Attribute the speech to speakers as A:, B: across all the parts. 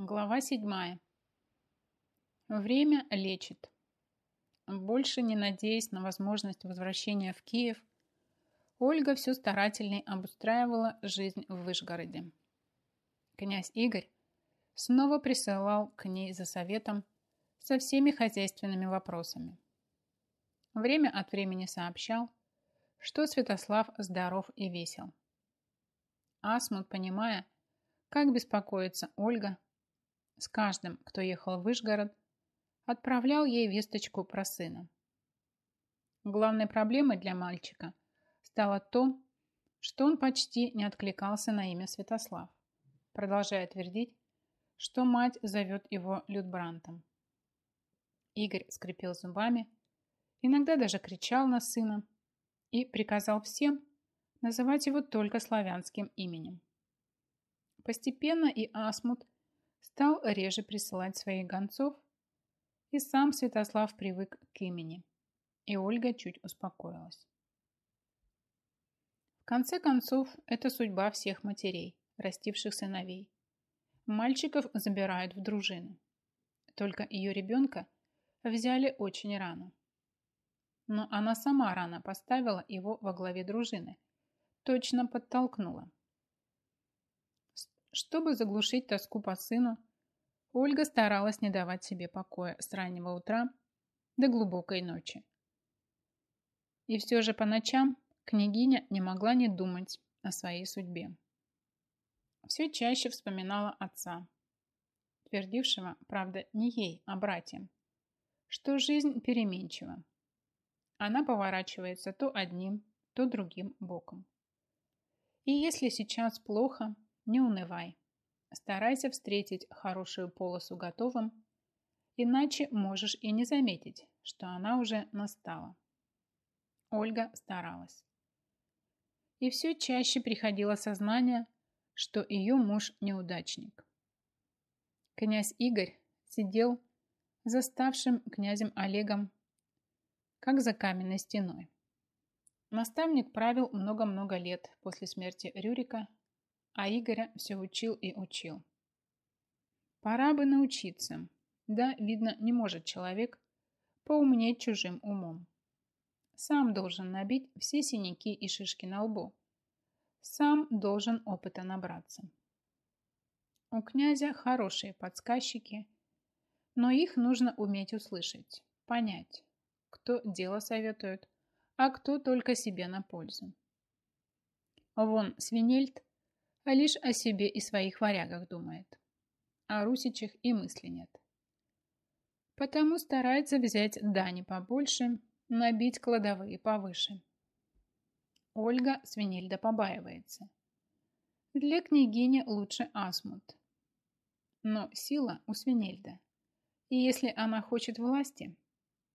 A: Глава седьмая. Время лечит. Больше не надеясь на возможность возвращения в Киев, Ольга все старательней обустраивала жизнь в Вышгороде. Князь Игорь снова присылал к ней за советом со всеми хозяйственными вопросами. Время от времени сообщал, что Святослав здоров и весел. Асмут, понимая, как беспокоится Ольга, с каждым, кто ехал в Вышгород, отправлял ей весточку про сына. Главной проблемой для мальчика стало то, что он почти не откликался на имя Святослав, продолжая твердить, что мать зовет его Людбрантом. Игорь скрипел зубами, иногда даже кричал на сына и приказал всем называть его только славянским именем. Постепенно и Асмут – стал реже присылать своих гонцов, и сам Святослав привык к имени, и Ольга чуть успокоилась. В конце концов, это судьба всех матерей, растивших сыновей. Мальчиков забирают в дружину. Только ее ребенка взяли очень рано. Но она сама рано поставила его во главе дружины, точно подтолкнула. Чтобы заглушить тоску по сыну, Ольга старалась не давать себе покоя с раннего утра до глубокой ночи. И все же по ночам княгиня не могла не думать о своей судьбе. Все чаще вспоминала отца, твердившего, правда, не ей, а братьям, что жизнь переменчива. Она поворачивается то одним, то другим боком. И если сейчас плохо, не унывай. Старайся встретить хорошую полосу готовым, иначе можешь и не заметить, что она уже настала. Ольга старалась. И все чаще приходило сознание, что ее муж неудачник. Князь Игорь сидел за ставшим князем Олегом, как за каменной стеной. Наставник правил много-много лет после смерти Рюрика а Игоря все учил и учил. Пора бы научиться. Да, видно, не может человек поумнеть чужим умом. Сам должен набить все синяки и шишки на лбу. Сам должен опыта набраться. У князя хорошие подсказчики, но их нужно уметь услышать, понять, кто дело советует, а кто только себе на пользу. Вон Свинельд а лишь о себе и своих варягах думает. О русичах и мысли нет. Потому старается взять дани побольше, набить кладовые повыше. Ольга Свинельда побаивается. Для княгини лучше Асмут. Но сила у Свинельда. И если она хочет власти,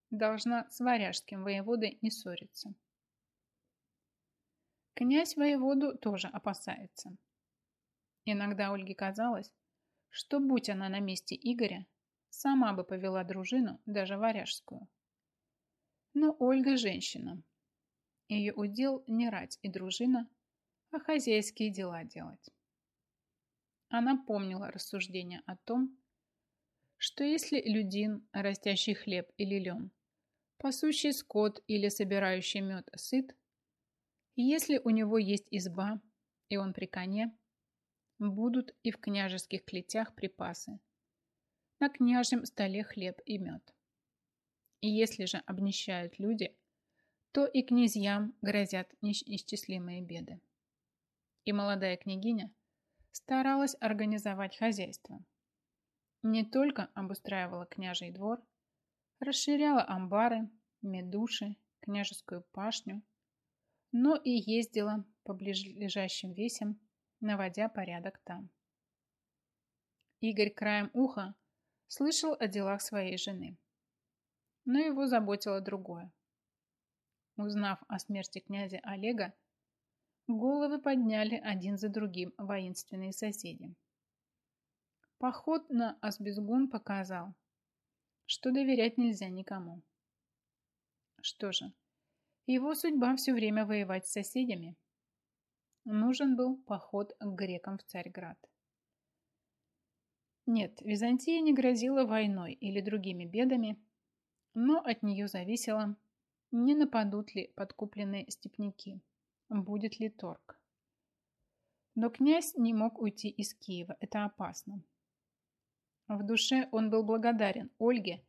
A: должна с варяжским воеводой не ссориться. Князь воеводу тоже опасается. Иногда Ольге казалось, что будь она на месте Игоря, сама бы повела дружину, даже варяжскую. Но Ольга женщина. Ее удел не рать и дружина, а хозяйские дела делать. Она помнила рассуждения о том, что если людин, растящий хлеб или лен, пасущий скот или собирающий мед сыт, если у него есть изба, и он при коне, будут и в княжеских клетях припасы. На княжем столе хлеб и мед. И если же обнищают люди, то и князьям грозят неисчислимые беды. И молодая княгиня старалась организовать хозяйство. Не только обустраивала княжий двор, расширяла амбары, медуши, княжескую пашню, но и ездила по ближайшим весям наводя порядок там. Игорь краем уха слышал о делах своей жены. Но его заботило другое. Узнав о смерти князя Олега, головы подняли один за другим воинственные соседи. Поход на Асбезгун показал, что доверять нельзя никому. Что же, его судьба все время воевать с соседями – Нужен был поход к грекам в Царьград. Нет, Византия не грозила войной или другими бедами, но от нее зависело, не нападут ли подкупленные степняки, будет ли торг. Но князь не мог уйти из Киева, это опасно. В душе он был благодарен Ольге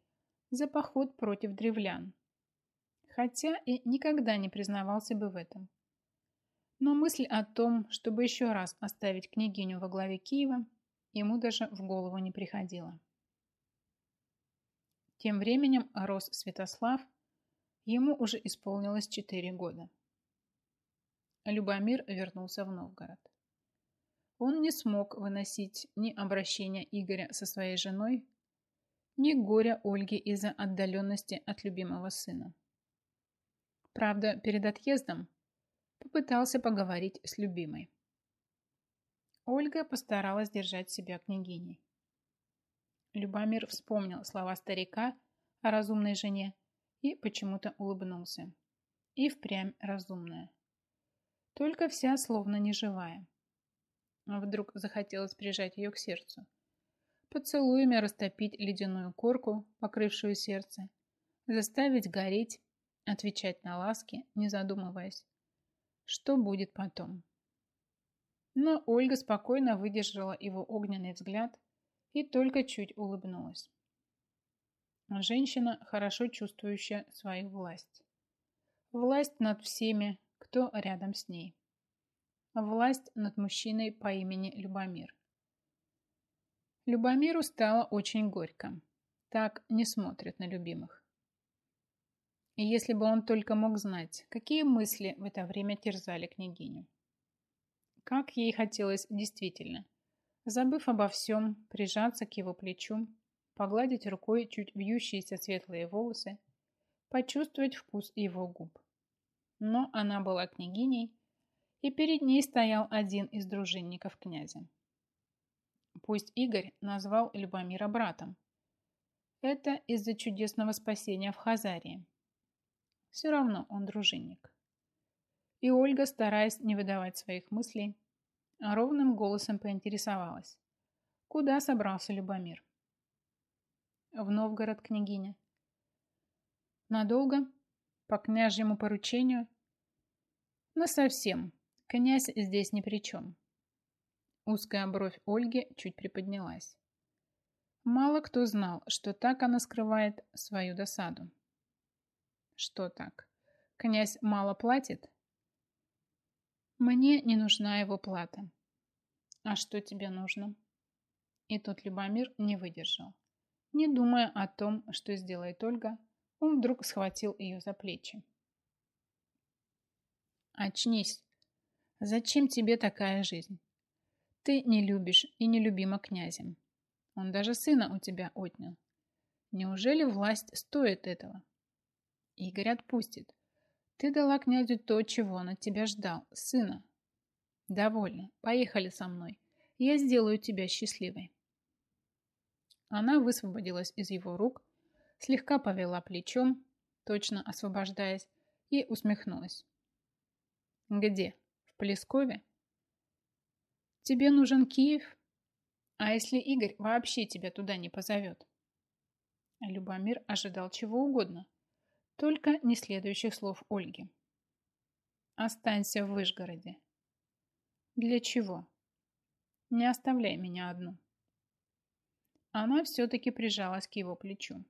A: за поход против древлян, хотя и никогда не признавался бы в этом. Но мысль о том, чтобы еще раз оставить княгиню во главе Киева, ему даже в голову не приходило. Тем временем рос Святослав, ему уже исполнилось четыре года. Любомир вернулся в Новгород. Он не смог выносить ни обращения Игоря со своей женой, ни горя Ольги из-за отдаленности от любимого сына. Правда, перед отъездом попытался поговорить с любимой. Ольга постаралась держать себя княгиней. Любомир вспомнил слова старика о разумной жене и почему-то улыбнулся. И впрямь разумная. Только вся словно неживая. Вдруг захотелось прижать ее к сердцу. Поцелуями растопить ледяную корку, покрывшую сердце, заставить гореть, отвечать на ласки, не задумываясь. Что будет потом? Но Ольга спокойно выдержала его огненный взгляд и только чуть улыбнулась. Женщина, хорошо чувствующая свою власть. Власть над всеми, кто рядом с ней. Власть над мужчиной по имени Любомир. Любомиру стало очень горько. Так не смотрят на любимых. И если бы он только мог знать, какие мысли в это время терзали княгиню. Как ей хотелось действительно, забыв обо всем, прижаться к его плечу, погладить рукой чуть вьющиеся светлые волосы, почувствовать вкус его губ. Но она была княгиней, и перед ней стоял один из дружинников князя. Пусть Игорь назвал Любомира братом. Это из-за чудесного спасения в Хазарии. Все равно он дружинник. И Ольга, стараясь не выдавать своих мыслей, ровным голосом поинтересовалась. Куда собрался Любомир? В Новгород, княгиня. Надолго? По княжьему поручению? Но совсем. Князь здесь ни при чем. Узкая бровь Ольги чуть приподнялась. Мало кто знал, что так она скрывает свою досаду. Что так? Князь мало платит? Мне не нужна его плата. А что тебе нужно? И тут Любомир не выдержал. Не думая о том, что сделает Ольга, он вдруг схватил ее за плечи. Очнись. Зачем тебе такая жизнь? Ты не любишь и не любима князем. Он даже сына у тебя отнял. Неужели власть стоит этого? Игорь отпустит. Ты дала князю то, чего он от тебя ждал, сына. Довольно. Поехали со мной. Я сделаю тебя счастливой. Она высвободилась из его рук, слегка повела плечом, точно освобождаясь, и усмехнулась. Где? В Плескове? Тебе нужен Киев? А если Игорь вообще тебя туда не позовет? Любомир ожидал чего угодно, только не следующих слов Ольги. Останься в Вышгороде. Для чего? Не оставляй меня одну. Она все-таки прижалась к его плечу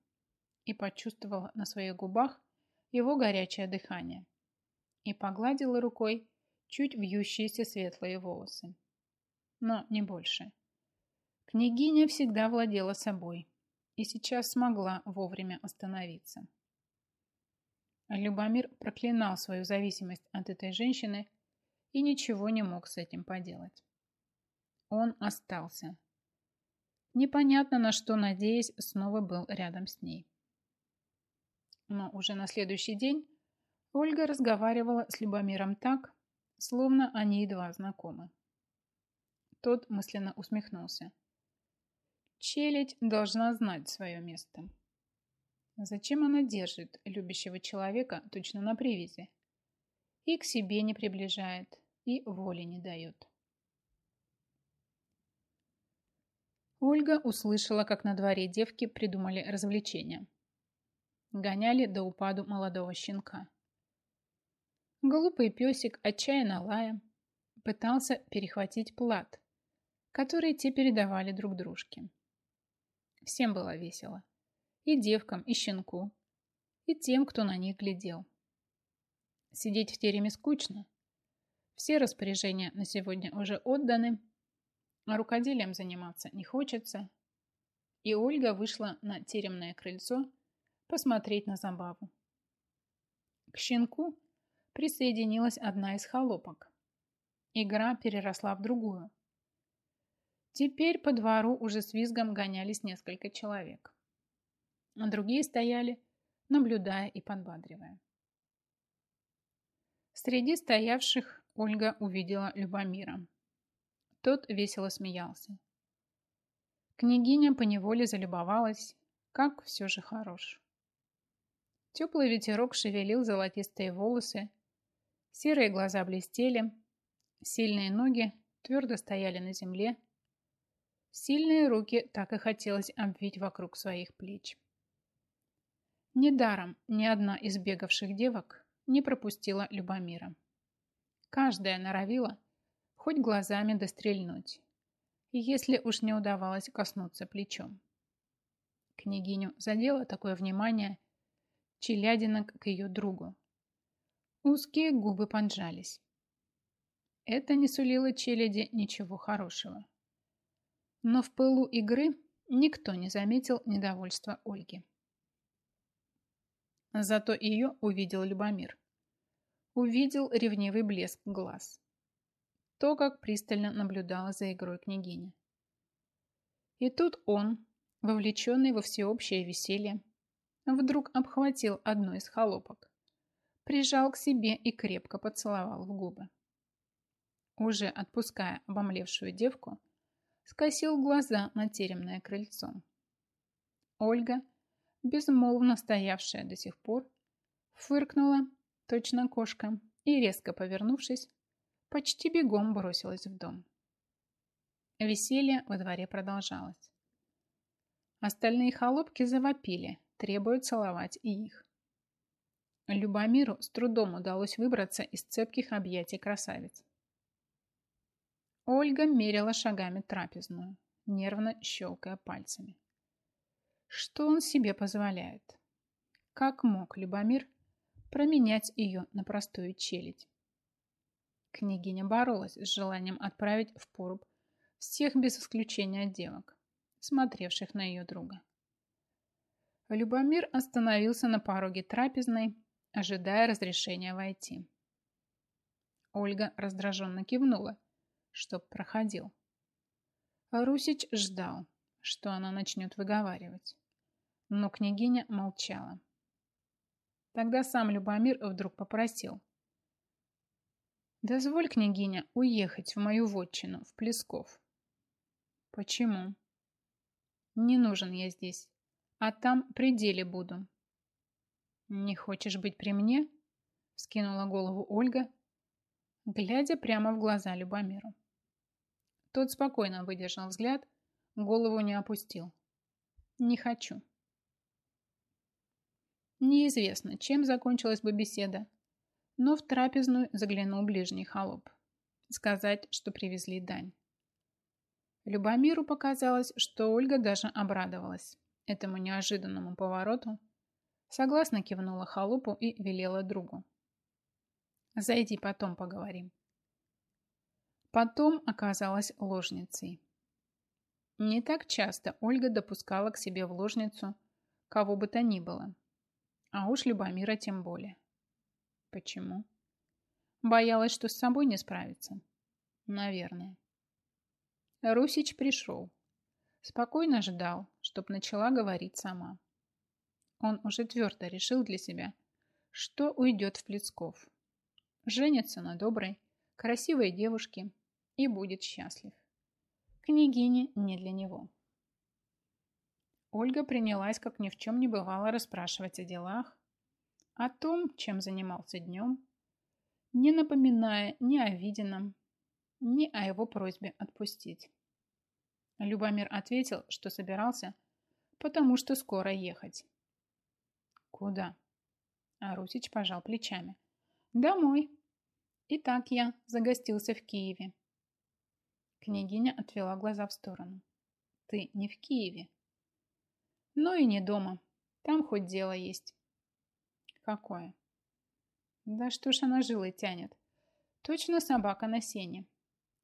A: и почувствовала на своих губах его горячее дыхание и погладила рукой чуть вьющиеся светлые волосы. Но не больше. Княгиня всегда владела собой и сейчас смогла вовремя остановиться. Любомир проклинал свою зависимость от этой женщины и ничего не мог с этим поделать. Он остался. Непонятно на что, надеясь, снова был рядом с ней. Но уже на следующий день Ольга разговаривала с Любомиром так, словно они едва знакомы. Тот мысленно усмехнулся. Челядь должна знать свое место. Зачем она держит любящего человека точно на привязи? И к себе не приближает, и воли не дает. Ольга услышала, как на дворе девки придумали развлечения. Гоняли до упаду молодого щенка. Глупый песик, отчаянно лая, пытался перехватить плат, который те передавали друг дружке. Всем было весело. И девкам, и щенку, и тем, кто на них глядел. Сидеть в тереме скучно. Все распоряжения на сегодня уже отданы, а рукоделием заниматься не хочется. И Ольга вышла на теремное крыльцо посмотреть на забаву. К щенку присоединилась одна из холопок. Игра переросла в другую. Теперь по двору уже с визгом гонялись несколько человек. А другие стояли, наблюдая и подбадривая. Среди стоявших Ольга увидела Любомира. Тот весело смеялся. Княгиня поневоле залюбовалась, как все же хорош. Теплый ветерок шевелил золотистые волосы, серые глаза блестели, сильные ноги твердо стояли на земле, сильные руки так и хотелось обвить вокруг своих плеч. Недаром ни одна из бегавших девок не пропустила Любомира. Каждая норовила хоть глазами дострельнуть, если уж не удавалось коснуться плечом. Княгиню задело такое внимание челядинок к ее другу. Узкие губы понжались. Это не сулило челяди ничего хорошего. Но в пылу игры никто не заметил недовольства Ольги. Зато ее увидел Любомир. Увидел ревнивый блеск глаз то, как пристально наблюдала за игрой княгиня. И тут он, вовлеченный во всеобщее веселье, вдруг обхватил одну из холопок, прижал к себе и крепко поцеловал в губы. Уже отпуская обомлевшую девку, скосил глаза на теремное крыльцо. Ольга, безмолвно стоявшая до сих пор, фыркнула, точно кошка, и, резко повернувшись, почти бегом бросилась в дом. Веселье во дворе продолжалось. Остальные холопки завопили, требуя целовать и их. Любомиру с трудом удалось выбраться из цепких объятий красавиц. Ольга мерила шагами трапезную, нервно щелкая пальцами. Что он себе позволяет? Как мог Любомир променять ее на простую челядь? Княгиня боролась с желанием отправить в поруб всех без исключения девок, смотревших на ее друга. Любомир остановился на пороге трапезной, ожидая разрешения войти. Ольга раздраженно кивнула, чтоб проходил. Русич ждал, что она начнет выговаривать, но княгиня молчала. Тогда сам Любомир вдруг попросил – Дозволь, княгиня, уехать в мою вотчину, в Плесков. Почему? Не нужен я здесь, а там при деле буду. Не хочешь быть при мне? Скинула голову Ольга, глядя прямо в глаза Любомиру. Тот спокойно выдержал взгляд, голову не опустил. Не хочу. Неизвестно, чем закончилась бы беседа, но в трапезную заглянул ближний холоп. Сказать, что привезли дань. Любомиру показалось, что Ольга даже обрадовалась этому неожиданному повороту, согласно кивнула холопу и велела другу. «Зайди, потом поговорим». Потом оказалась ложницей. Не так часто Ольга допускала к себе в ложницу кого бы то ни было, а уж Любомира тем более. Почему? Боялась, что с собой не справится? Наверное. Русич пришел. Спокойно ждал, чтоб начала говорить сама. Он уже твердо решил для себя, что уйдет в Плесков. Женится на доброй, красивой девушке и будет счастлив. Княгине не для него. Ольга принялась, как ни в чем не бывало, расспрашивать о делах, о том, чем занимался днем, не напоминая ни о виденном, ни о его просьбе отпустить. Любомир ответил, что собирался, потому что скоро ехать. Куда? А Русич пожал плечами. Домой. И так я загостился в Киеве. Княгиня отвела глаза в сторону. Ты не в Киеве. Ну и не дома. Там хоть дело есть. Какое? Да что ж она жилой тянет. Точно собака на сене.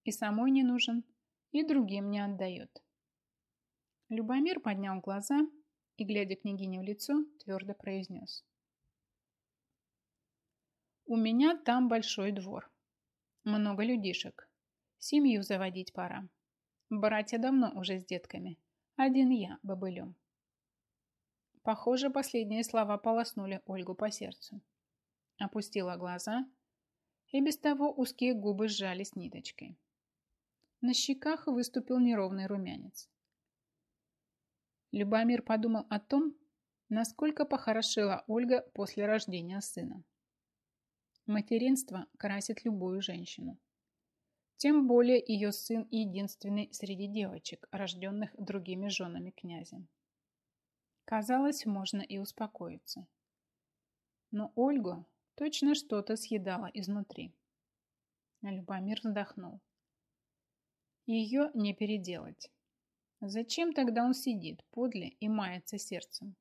A: И самой не нужен, и другим не отдает. Любомир поднял глаза и, глядя княгине в лицо, твердо произнес. «У меня там большой двор. Много людишек. Семью заводить пора. Братья давно уже с детками. Один я бобылем». Похоже, последние слова полоснули Ольгу по сердцу. Опустила глаза, и без того узкие губы сжались ниточкой. На щеках выступил неровный румянец. Любомир подумал о том, насколько похорошела Ольга после рождения сына. Материнство красит любую женщину. Тем более ее сын единственный среди девочек, рожденных другими женами князя. Казалось, можно и успокоиться. Но Ольгу точно что-то съедало изнутри. Любомир вздохнул. Ее не переделать. Зачем тогда он сидит подле и мается сердцем?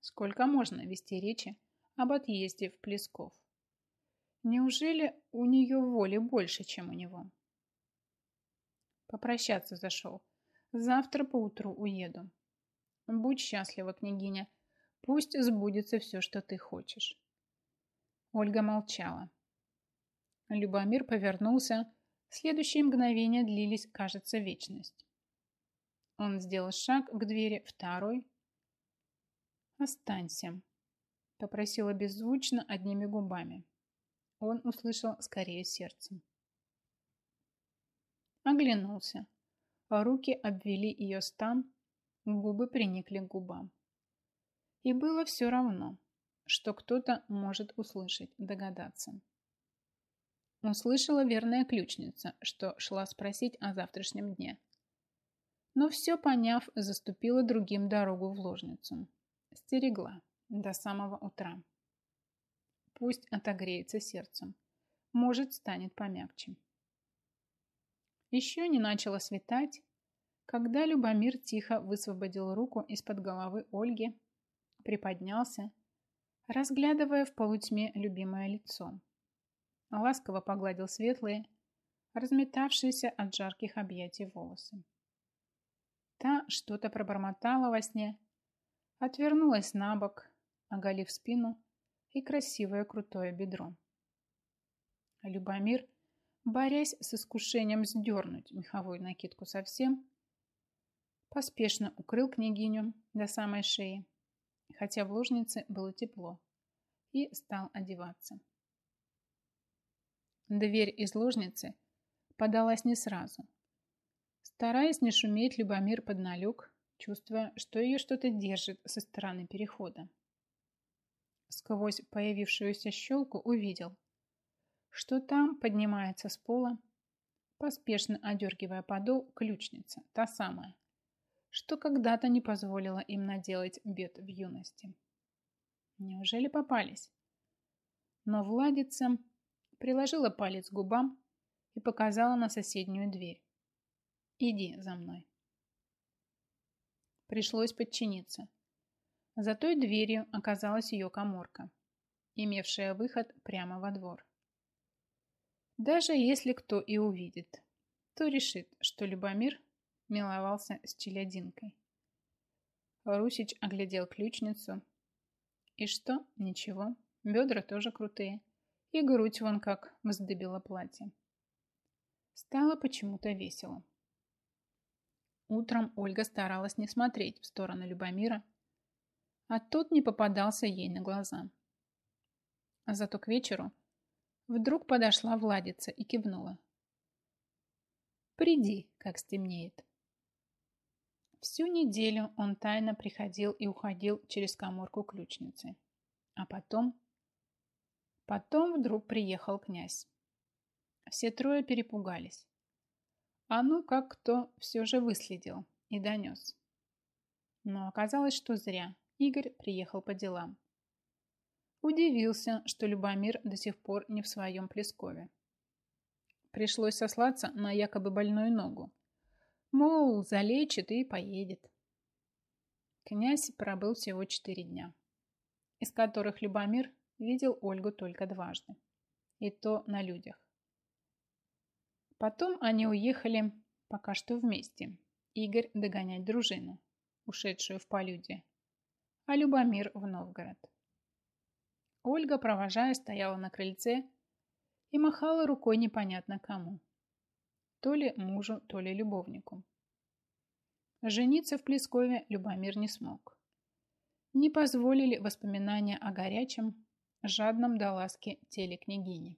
A: Сколько можно вести речи об отъезде в Плесков? Неужели у нее воли больше, чем у него? Попрощаться зашел. Завтра поутру уеду. Будь счастлива, княгиня. Пусть сбудется все, что ты хочешь. Ольга молчала. Любомир повернулся. Следующие мгновения длились, кажется, вечность. Он сделал шаг к двери, второй. «Останься», — попросила беззвучно одними губами. Он услышал скорее сердцем. Оглянулся. Руки обвели ее стан, губы приникли к губам. И было все равно, что кто-то может услышать, догадаться. Услышала верная ключница, что шла спросить о завтрашнем дне – но все поняв, заступила другим дорогу в ложницу. Стерегла до самого утра. Пусть отогреется сердцем. Может, станет помягче. Еще не начало светать, когда Любомир тихо высвободил руку из-под головы Ольги, приподнялся, разглядывая в полутьме любимое лицо. Ласково погладил светлые, разметавшиеся от жарких объятий волосы. Та что-то пробормотала во сне, отвернулась на бок, оголив спину и красивое крутое бедро. Любомир, борясь с искушением сдернуть меховую накидку совсем, поспешно укрыл княгиню до самой шеи, хотя в ложнице было тепло, и стал одеваться. Дверь из ложницы подалась не сразу. Стараясь не шуметь, Любомир подналег, чувствуя, что ее что-то держит со стороны перехода. Сквозь появившуюся щелку увидел, что там поднимается с пола, поспешно одергивая подол, ключница, та самая, что когда-то не позволила им наделать бед в юности. Неужели попались? Но Владица приложила палец к губам и показала на соседнюю дверь. Иди за мной. Пришлось подчиниться. За той дверью оказалась ее коморка, имевшая выход прямо во двор. Даже если кто и увидит, то решит, что Любомир миловался с челядинкой. Русич оглядел ключницу. И что? Ничего. Бедра тоже крутые. И грудь вон как вздыбила платье. Стало почему-то весело. Утром Ольга старалась не смотреть в сторону Любомира, а тот не попадался ей на глаза. Зато к вечеру вдруг подошла Владица и кивнула. «Приди, как стемнеет». Всю неделю он тайно приходил и уходил через коморку ключницы. А потом... Потом вдруг приехал князь. Все трое перепугались. А ну, как кто все же выследил и донес. Но оказалось, что зря. Игорь приехал по делам. Удивился, что Любомир до сих пор не в своем Плескове. Пришлось сослаться на якобы больную ногу. Мол, залечит и поедет. Князь пробыл всего четыре дня, из которых Любомир видел Ольгу только дважды. И то на людях. Потом они уехали пока что вместе. Игорь догонять дружину, ушедшую в полюде, а Любомир в Новгород. Ольга, провожая, стояла на крыльце и махала рукой непонятно кому. То ли мужу, то ли любовнику. Жениться в Плескове Любомир не смог. Не позволили воспоминания о горячем, жадном до ласки теле княгини.